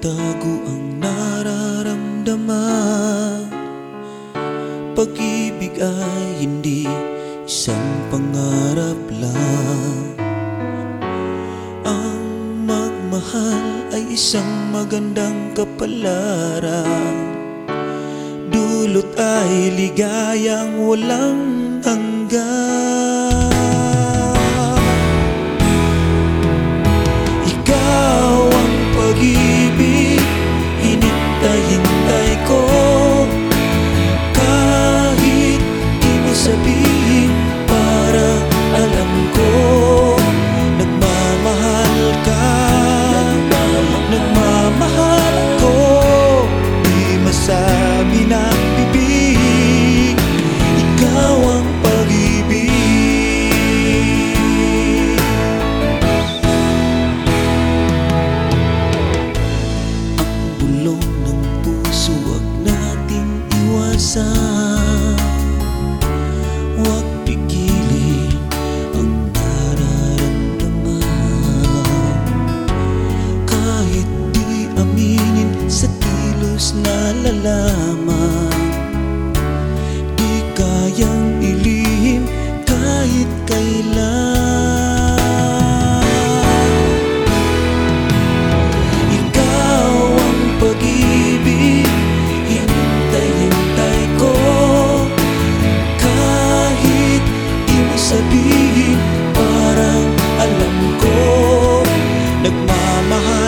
Itago ang nararamdaman Pag-ibig ay hindi isang pangarap lang. Ang magmahal ay isang magandang kapalaran. Dulot ay ligayang walang hanggan. nalalaman. Di kayang ilihim kahit kailan. Ikaw ang pag-ibig Hintay-hintay ko. Kahit di mo sabihin Parang alam ko Nagmamahal